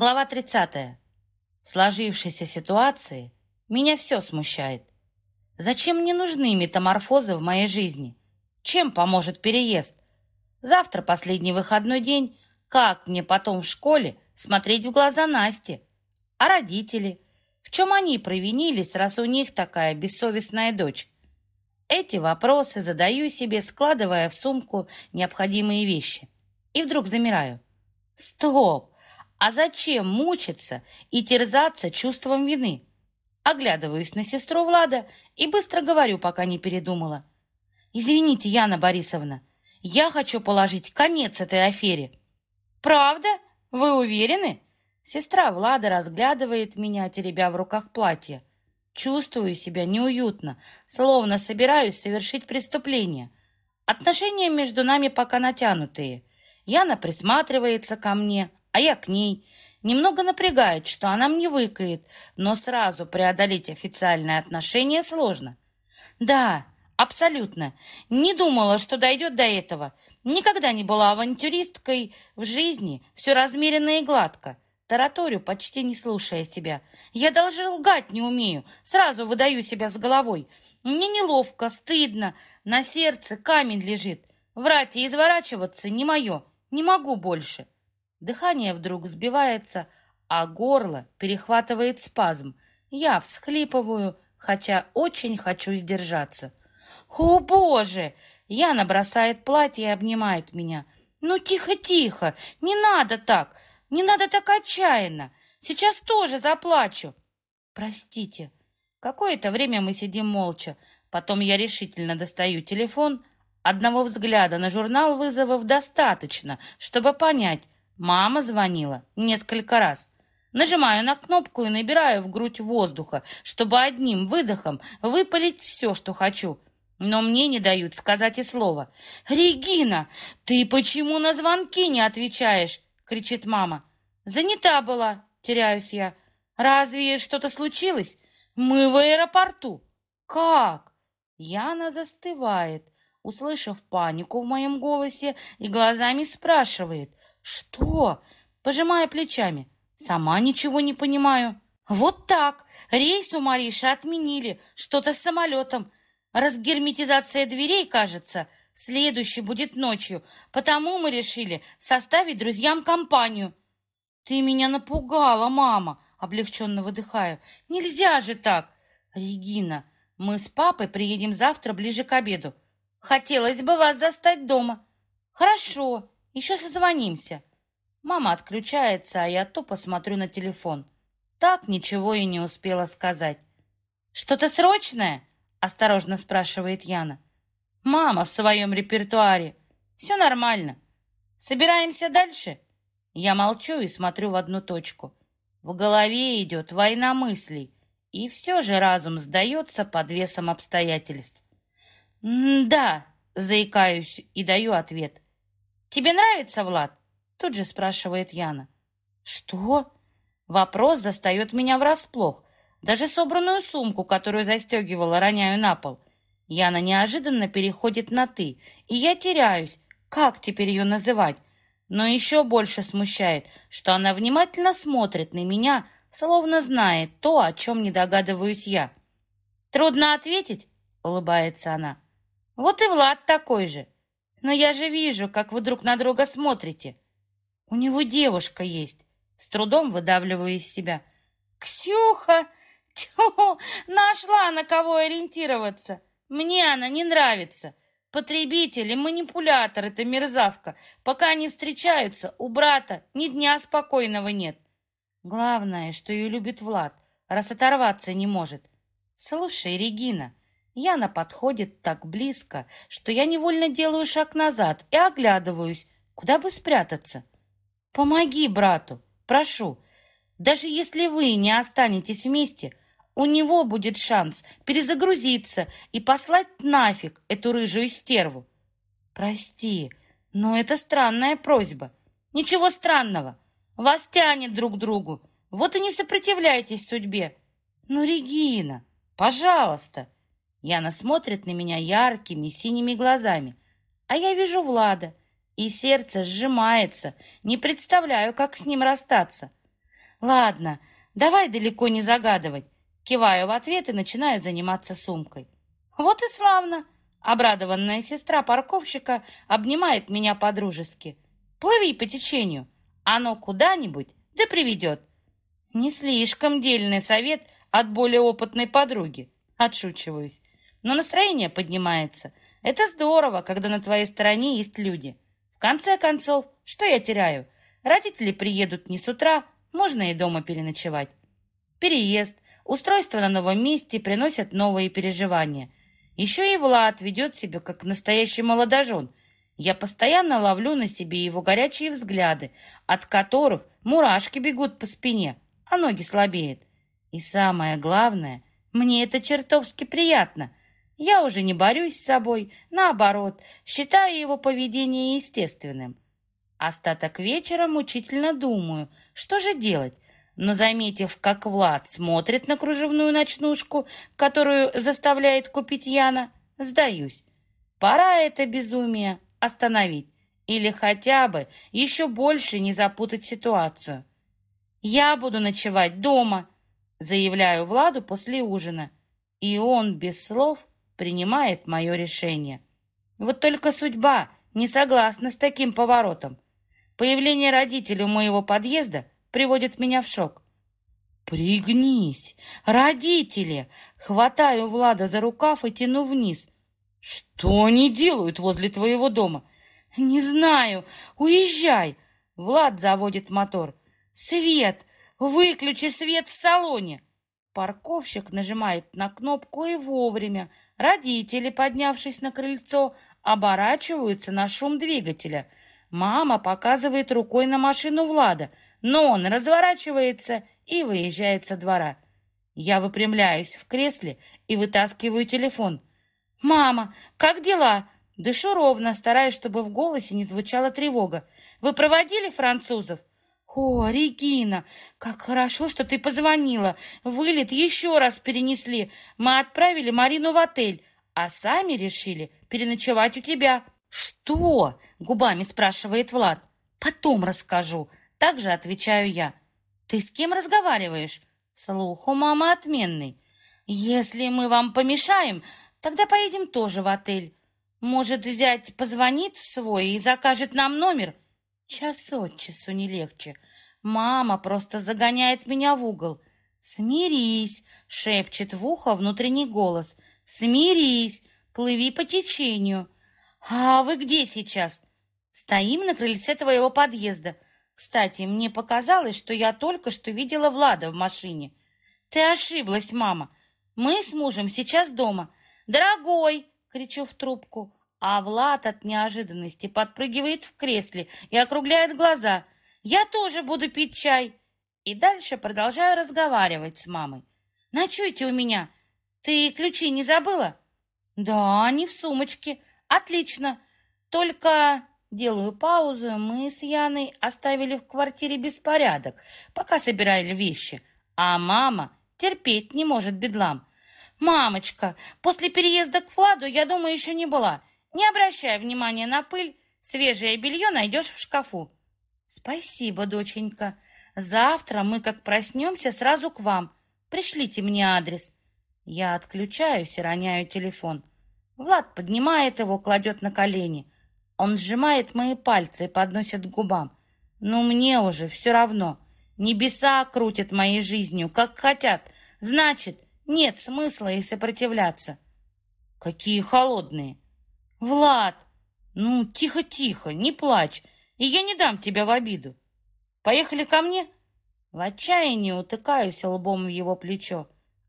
Глава 30. В сложившейся ситуации меня все смущает. Зачем мне нужны метаморфозы в моей жизни? Чем поможет переезд? Завтра последний выходной день. Как мне потом в школе смотреть в глаза Насте? А родители? В чем они провинились, раз у них такая бессовестная дочь? Эти вопросы задаю себе, складывая в сумку необходимые вещи. И вдруг замираю. Стоп! А зачем мучиться и терзаться чувством вины? Оглядываюсь на сестру Влада и быстро говорю, пока не передумала. «Извините, Яна Борисовна, я хочу положить конец этой афере». «Правда? Вы уверены?» Сестра Влада разглядывает меня, теребя в руках платье. Чувствую себя неуютно, словно собираюсь совершить преступление. Отношения между нами пока натянутые. Яна присматривается ко мне, а я к ней. Немного напрягает, что она мне выкает, но сразу преодолеть официальные отношения сложно. Да, абсолютно. Не думала, что дойдет до этого. Никогда не была авантюристкой в жизни, все размеренно и гладко. Тараторю, почти не слушая себя. Я даже лгать не умею, сразу выдаю себя с головой. Мне неловко, стыдно, на сердце камень лежит. Врать и изворачиваться не мое, не могу больше. Дыхание вдруг сбивается, а горло перехватывает спазм. Я всхлипываю, хотя очень хочу сдержаться. «О, Боже!» Яна бросает платье и обнимает меня. «Ну, тихо-тихо! Не надо так! Не надо так отчаянно! Сейчас тоже заплачу!» «Простите!» Какое-то время мы сидим молча. Потом я решительно достаю телефон. Одного взгляда на журнал вызовов достаточно, чтобы понять, Мама звонила несколько раз. Нажимаю на кнопку и набираю в грудь воздуха, чтобы одним выдохом выпалить все, что хочу. Но мне не дают сказать и слова. «Регина, ты почему на звонки не отвечаешь?» — кричит мама. «Занята была», — теряюсь я. «Разве что-то случилось? Мы в аэропорту». «Как?» Яна застывает, услышав панику в моем голосе, и глазами спрашивает. «Что?» Пожимая плечами. «Сама ничего не понимаю». «Вот так! Рейс у Мариши отменили. Что-то с самолетом. Разгерметизация дверей, кажется. Следующий будет ночью. Потому мы решили составить друзьям компанию». «Ты меня напугала, мама!» Облегченно выдыхаю. «Нельзя же так!» «Регина, мы с папой приедем завтра ближе к обеду. Хотелось бы вас застать дома». «Хорошо, еще созвонимся. Мама отключается, а я тупо смотрю на телефон. Так ничего и не успела сказать. «Что-то срочное?» — осторожно спрашивает Яна. «Мама в своем репертуаре. Все нормально. Собираемся дальше?» Я молчу и смотрю в одну точку. В голове идет война мыслей, и все же разум сдается под весом обстоятельств. «Да», — заикаюсь и даю ответ. «Тебе нравится, Влад?» Тут же спрашивает Яна. «Что?» Вопрос застает меня врасплох. Даже собранную сумку, которую застегивала, роняю на пол. Яна неожиданно переходит на «ты», и я теряюсь. Как теперь ее называть? Но еще больше смущает, что она внимательно смотрит на меня, словно знает то, о чем не догадываюсь я. «Трудно ответить?» — улыбается она. «Вот и Влад такой же. Но я же вижу, как вы друг на друга смотрите. У него девушка есть. С трудом выдавливаю из себя. Ксюха! Тьфу! Нашла на кого ориентироваться. Мне она не нравится. Потребитель и манипулятор эта мерзавка. Пока они встречаются, у брата ни дня спокойного нет. Главное, что ее любит Влад, раз оторваться не может. Слушай, Регина, Яна подходит так близко, что я невольно делаю шаг назад и оглядываюсь, куда бы спрятаться. Помоги брату, прошу. Даже если вы не останетесь вместе, у него будет шанс перезагрузиться и послать нафиг эту рыжую стерву. Прости, но это странная просьба. Ничего странного. Вас тянет друг к другу. Вот и не сопротивляйтесь судьбе. Ну, Регина, пожалуйста. Яна смотрит на меня яркими синими глазами, а я вижу Влада, и сердце сжимается, не представляю, как с ним расстаться. Ладно, давай далеко не загадывать. Киваю в ответ и начинаю заниматься сумкой. Вот и славно. Обрадованная сестра парковщика обнимает меня по-дружески. Плыви по течению. Оно куда-нибудь да приведет. Не слишком дельный совет от более опытной подруги. Отшучиваюсь. Но настроение поднимается. Это здорово, когда на твоей стороне есть люди. В конце концов, что я теряю? Родители приедут не с утра, можно и дома переночевать. Переезд, устройство на новом месте приносят новые переживания. Еще и Влад ведет себя как настоящий молодожен. Я постоянно ловлю на себе его горячие взгляды, от которых мурашки бегут по спине, а ноги слабеют. И самое главное, мне это чертовски приятно. Я уже не борюсь с собой, наоборот, считаю его поведение естественным. Остаток вечера мучительно думаю, что же делать, но, заметив, как Влад смотрит на кружевную ночнушку, которую заставляет купить Яна, сдаюсь. Пора это безумие остановить или хотя бы еще больше не запутать ситуацию. «Я буду ночевать дома», — заявляю Владу после ужина, и он без слов принимает мое решение. Вот только судьба не согласна с таким поворотом. Появление родителей у моего подъезда — приводит меня в шок. «Пригнись! Родители!» Хватаю Влада за рукав и тяну вниз. «Что они делают возле твоего дома?» «Не знаю. Уезжай!» Влад заводит мотор. «Свет! Выключи свет в салоне!» Парковщик нажимает на кнопку и вовремя. Родители, поднявшись на крыльцо, оборачиваются на шум двигателя. Мама показывает рукой на машину Влада — но он разворачивается и выезжает со двора. Я выпрямляюсь в кресле и вытаскиваю телефон. «Мама, как дела?» Дышу ровно, стараясь, чтобы в голосе не звучала тревога. «Вы проводили французов?» «О, Регина, как хорошо, что ты позвонила. Вылет еще раз перенесли. Мы отправили Марину в отель, а сами решили переночевать у тебя». «Что?» — губами спрашивает Влад. «Потом расскажу», также отвечаю я. Ты с кем разговариваешь? Слух у мамы отменный. Если мы вам помешаем, тогда поедем тоже в отель. Может, зять позвонит в свой и закажет нам номер? Час от часу не легче. Мама просто загоняет меня в угол. «Смирись!» — шепчет в ухо внутренний голос. «Смирись! Плыви по течению!» «А вы где сейчас?» «Стоим на крыльце твоего подъезда. Кстати, мне показалось, что я только что видела Влада в машине. Ты ошиблась, мама. Мы с мужем сейчас дома. Дорогой, кричу в трубку, а Влад от неожиданности подпрыгивает в кресле и округляет глаза. Я тоже буду пить чай. И дальше продолжаю разговаривать с мамой. Ночуйте у меня. Ты ключи не забыла? Да, они в сумочке. Отлично. Только Делаю паузу, мы с Яной оставили в квартире беспорядок, пока собирали вещи, а мама терпеть не может бедлам. «Мамочка, после переезда к Владу я дома еще не была. Не обращай внимания на пыль, свежее белье найдешь в шкафу». «Спасибо, доченька. Завтра мы, как проснемся, сразу к вам. Пришлите мне адрес». Я отключаюсь и роняю телефон. Влад поднимает его, кладет на колени – он сжимает мои пальцы и подносит к губам. Но мне уже все равно. Небеса крутят моей жизнью, как хотят. Значит, нет смысла и сопротивляться. Какие холодные. Влад, ну, тихо-тихо, не плачь, и я не дам тебя в обиду. Поехали ко мне? В отчаянии утыкаюсь лбом в его плечо.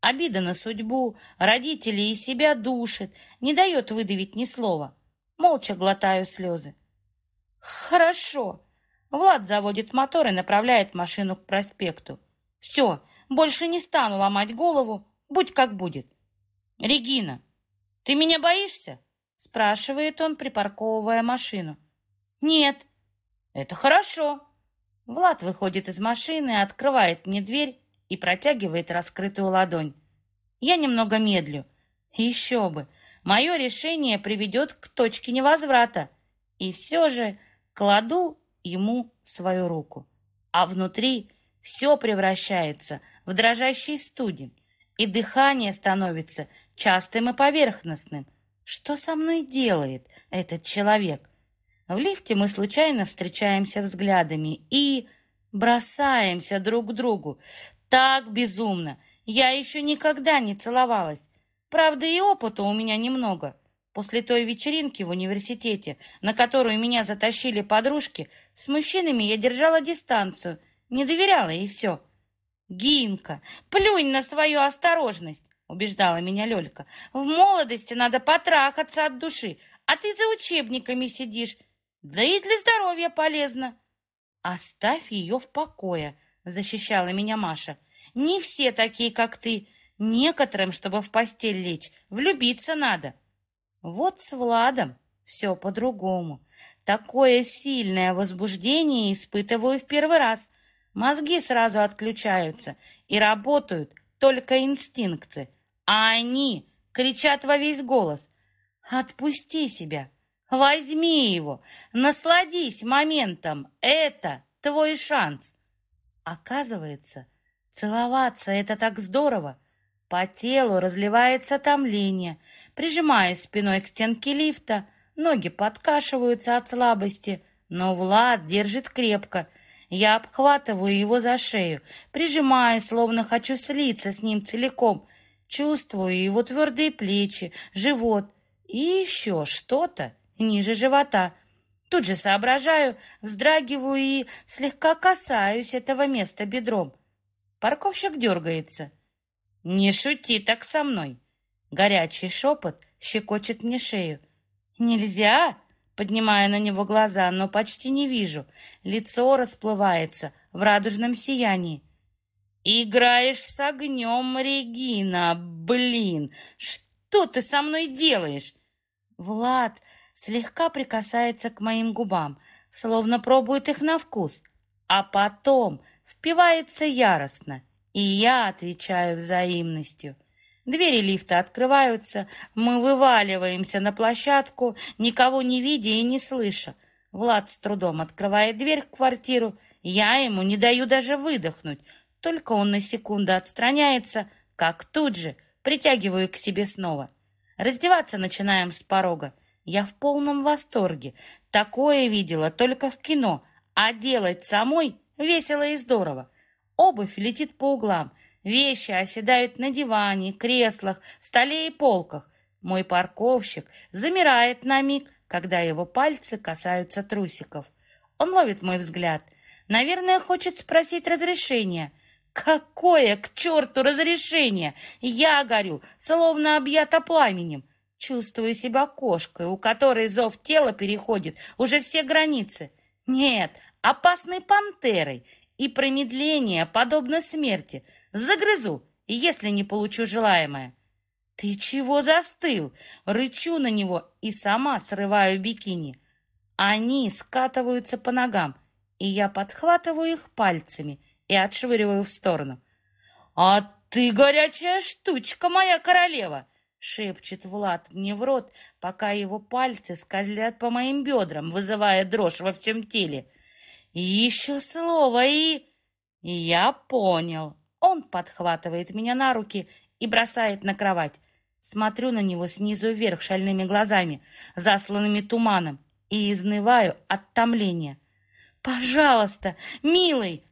Обида на судьбу, родителей и себя душит, не дает выдавить ни слова. Молча глотаю слезы. Хорошо. Влад заводит мотор и направляет машину к проспекту. Все, больше не стану ломать голову, будь как будет. Регина, ты меня боишься? Спрашивает он, припарковывая машину. Нет. Это хорошо. Влад выходит из машины, открывает мне дверь и протягивает раскрытую ладонь. Я немного медлю. Еще бы, мое решение приведет к точке невозврата. И все же кладу ему свою руку. А внутри все превращается в дрожащий студень, и дыхание становится частым и поверхностным. Что со мной делает этот человек? В лифте мы случайно встречаемся взглядами и бросаемся друг к другу. Так безумно. Я еще никогда не целовалась. Правда, и опыта у меня немного. После той вечеринки в университете, на которую меня затащили подружки, с мужчинами я держала дистанцию, не доверяла и все. «Гинка, плюнь на свою осторожность!» — убеждала меня Лёлька. «В молодости надо потрахаться от души, а ты за учебниками сидишь. Да и для здоровья полезно!» «Оставь ее в покое!» — защищала меня Маша. «Не все такие, как ты. Некоторым, чтобы в постель лечь, влюбиться надо». Вот с Владом все по-другому. Такое сильное возбуждение испытываю в первый раз. Мозги сразу отключаются и работают только инстинкты, а они кричат во весь голос. «Отпусти себя! Возьми его! Насладись моментом! Это твой шанс!» Оказывается, целоваться — это так здорово! По телу разливается томление. Прижимаюсь спиной к стенке лифта, ноги подкашиваются от слабости, но Влад держит крепко. Я обхватываю его за шею, прижимаю, словно хочу слиться с ним целиком. Чувствую его твердые плечи, живот и еще что-то ниже живота. Тут же соображаю, вздрагиваю и слегка касаюсь этого места бедром. Парковщик дергается. «Не шути так со мной!» Горячий шепот щекочет мне шею. «Нельзя!» Поднимая на него глаза, но почти не вижу. Лицо расплывается в радужном сиянии. «Играешь с огнем, Регина! Блин! Что ты со мной делаешь?» Влад слегка прикасается к моим губам, словно пробует их на вкус, а потом впивается яростно, и я отвечаю взаимностью. Двери лифта открываются, мы вываливаемся на площадку, никого не видя и не слыша. Влад с трудом открывает дверь в квартиру, я ему не даю даже выдохнуть, только он на секунду отстраняется, как тут же притягиваю к себе снова. Раздеваться начинаем с порога. Я в полном восторге. Такое видела только в кино, а делать самой весело и здорово. Обувь летит по углам. Вещи оседают на диване, креслах, столе и полках. Мой парковщик замирает на миг, когда его пальцы касаются трусиков. Он ловит мой взгляд. Наверное, хочет спросить разрешения. Какое к черту разрешение? Я горю, словно объята пламенем. Чувствую себя кошкой, у которой зов тела переходит уже все границы. Нет, опасной пантерой — и промедление подобно смерти. Загрызу, если не получу желаемое. «Ты чего застыл?» Рычу на него и сама срываю бикини. Они скатываются по ногам, и я подхватываю их пальцами и отшвыриваю в сторону. «А ты горячая штучка, моя королева!» Шепчет Влад мне в рот, пока его пальцы скользят по моим бедрам, вызывая дрожь во всем теле. Еще слово и... Я понял. Он подхватывает меня на руки и бросает на кровать. Смотрю на него снизу вверх шальными глазами, засланными туманом, и изнываю от томления. «Пожалуйста, милый!»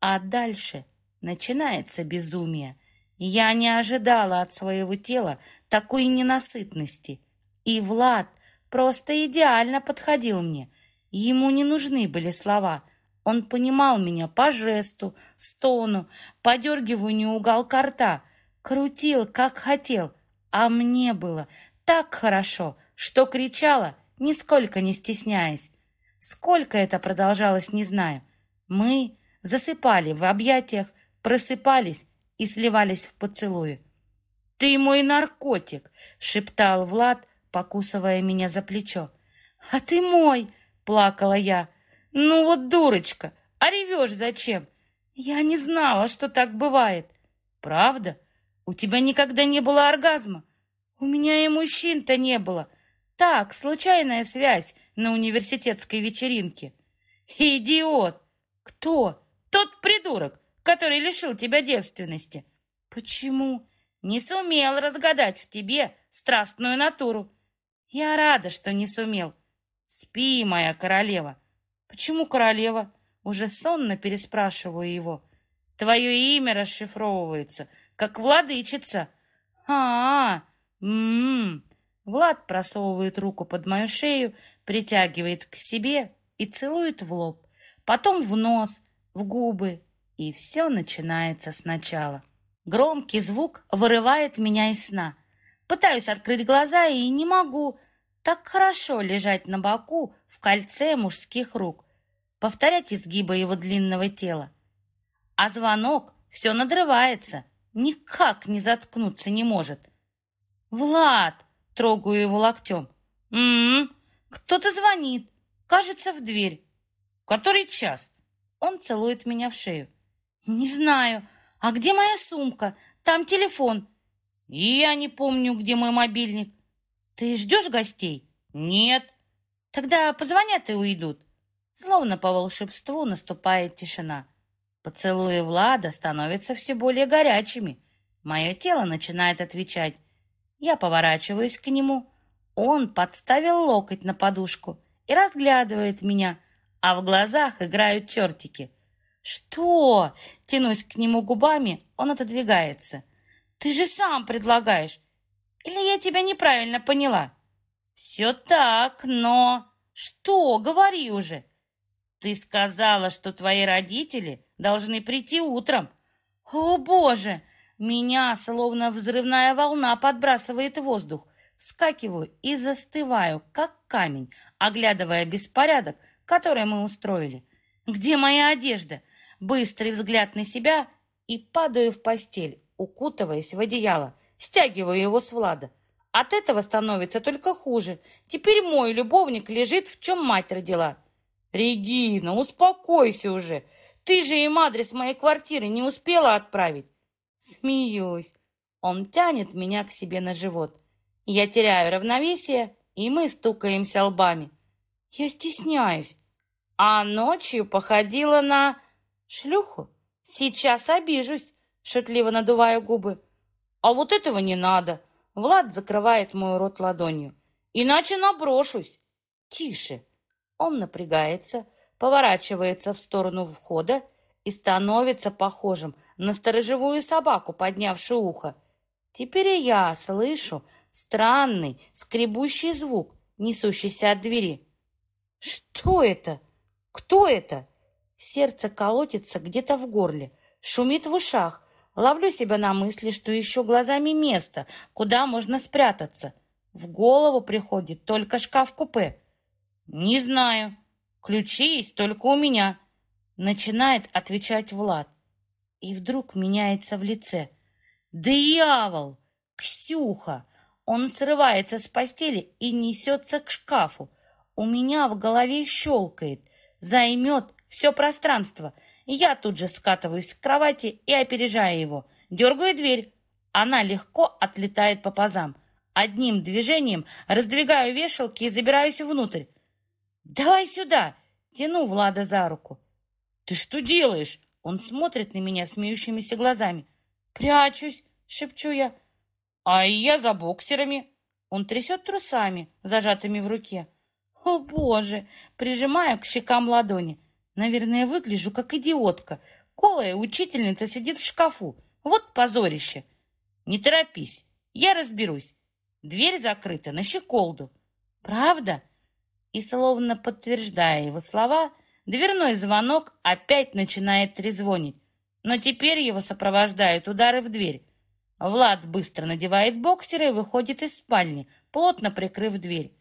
А дальше начинается безумие. Я не ожидала от своего тела такой ненасытности. И Влад просто идеально подходил мне. Ему не нужны были слова. Он понимал меня по жесту, стону, подергиванию уголка рта, крутил, как хотел, а мне было так хорошо, что кричала, нисколько не стесняясь. Сколько это продолжалось, не знаю. Мы засыпали в объятиях, просыпались и сливались в поцелуи. «Ты мой наркотик!» — шептал Влад, покусывая меня за плечо. «А ты мой!» плакала я. Ну вот дурочка, а ревешь зачем? Я не знала, что так бывает. Правда? У тебя никогда не было оргазма? У меня и мужчин-то не было. Так, случайная связь на университетской вечеринке. Идиот! Кто? Тот придурок, который лишил тебя девственности. Почему? Не сумел разгадать в тебе страстную натуру. Я рада, что не сумел. Спи, моя королева. Почему королева? Уже сонно переспрашиваю его. Твое имя расшифровывается, как владычица. А, -а, -а м-м. Влад просовывает руку под мою шею, притягивает к себе и целует в лоб, потом в нос, в губы, и все начинается сначала. Громкий звук вырывает меня из сна. Пытаюсь открыть глаза и не могу. Так хорошо лежать на боку в кольце мужских рук, повторять изгибы его длинного тела. А звонок все надрывается, никак не заткнуться не может. «Влад!» Трогаю его локтем. «М-м, кто-то звонит. Кажется, в дверь. Который час?» Он целует меня в шею. «Не знаю. А где моя сумка? Там телефон». «Я не помню, где мой мобильник». «Ты ждешь гостей?» «Нет». «Тогда позвонят и уйдут». Словно по волшебству наступает тишина. Поцелуи Влада становятся все более горячими. Мое тело начинает отвечать. Я поворачиваюсь к нему. Он подставил локоть на подушку и разглядывает меня, а в глазах играют чертики. «Что?» — тянусь к нему губами, он отодвигается. «Ты же сам предлагаешь. Или я тебя неправильно поняла?» «Все так, но...» «Что? Говори уже!» «Ты сказала, что твои родители должны прийти утром». «О, Боже!» Меня, словно взрывная волна, подбрасывает воздух. Скакиваю и застываю, как камень, оглядывая беспорядок, который мы устроили. Где моя одежда? Быстрый взгляд на себя и падаю в постель, укутываясь в одеяло, стягиваю его с Влада. От этого становится только хуже. Теперь мой любовник лежит, в чем мать родила. Регина, успокойся уже. Ты же им адрес моей квартиры не успела отправить. Смеюсь. Он тянет меня к себе на живот. Я теряю равновесие, и мы стукаемся лбами. Я стесняюсь. А ночью походила на шлюху. Сейчас обижусь, шутливо надуваю губы. А вот этого не надо. Влад закрывает мой рот ладонью. Иначе наброшусь. Тише. Он напрягается, поворачивается в сторону входа и становится похожим на сторожевую собаку, поднявшую ухо. Теперь я слышу странный скребущий звук, несущийся от двери. Что это? Кто это? Сердце колотится где-то в горле, шумит в ушах. Ловлю себя на мысли, что ищу глазами место, куда можно спрятаться. В голову приходит только шкаф-купе. Не знаю. Ключи есть только у меня. Начинает отвечать Влад и вдруг меняется в лице. «Дьявол! Ксюха!» Он срывается с постели и несется к шкафу. У меня в голове щелкает. Займет все пространство. Я тут же скатываюсь к кровати и опережаю его. Дергаю дверь. Она легко отлетает по пазам. Одним движением раздвигаю вешалки и забираюсь внутрь. «Давай сюда!» Тяну Влада за руку. «Ты что делаешь?» Он смотрит на меня смеющимися глазами. «Прячусь!» — шепчу я. «А я за боксерами!» Он трясет трусами, зажатыми в руке. «О, Боже!» — прижимаю к щекам ладони. Наверное, выгляжу как идиотка. Колая учительница сидит в шкафу. Вот позорище. Не торопись, я разберусь. Дверь закрыта на щеколду. Правда? И, словно подтверждая его слова, Дверной звонок опять начинает трезвонить, но теперь его сопровождают удары в дверь. Влад быстро надевает боксеры и выходит из спальни, плотно прикрыв дверь.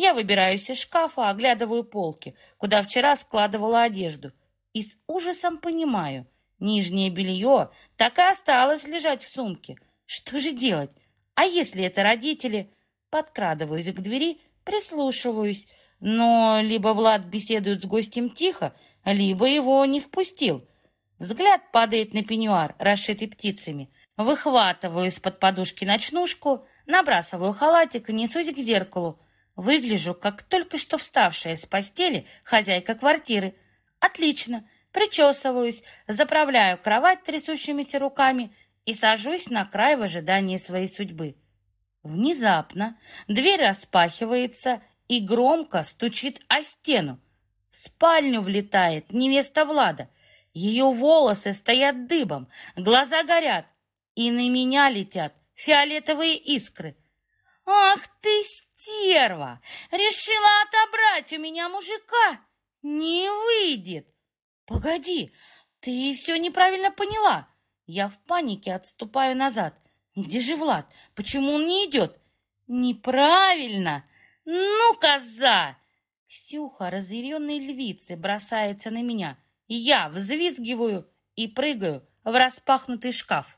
Я выбираюсь из шкафа, оглядываю полки, куда вчера складывала одежду, и с ужасом понимаю, нижнее белье так и осталось лежать в сумке. Что же делать? А если это родители? Подкрадываюсь к двери, прислушиваюсь, но либо Влад беседует с гостем тихо, либо его не впустил. Взгляд падает на пеньюар, расшитый птицами. Выхватываю из-под подушки ночнушку, набрасываю халатик и несусь к зеркалу. Выгляжу, как только что вставшая с постели хозяйка квартиры. Отлично, причесываюсь, заправляю кровать трясущимися руками и сажусь на край в ожидании своей судьбы. Внезапно дверь распахивается и громко стучит о стену. В спальню влетает невеста Влада. Ее волосы стоят дыбом, глаза горят, и на меня летят фиолетовые искры. «Ах ты, стерва! Решила отобрать у меня мужика! Не выйдет!» «Погоди, ты все неправильно поняла!» Я в панике отступаю назад. «Где же Влад? Почему он не идет?» «Неправильно! Ну, коза!» Ксюха, разъяренной львицей, бросается на меня. Я взвизгиваю и прыгаю в распахнутый шкаф.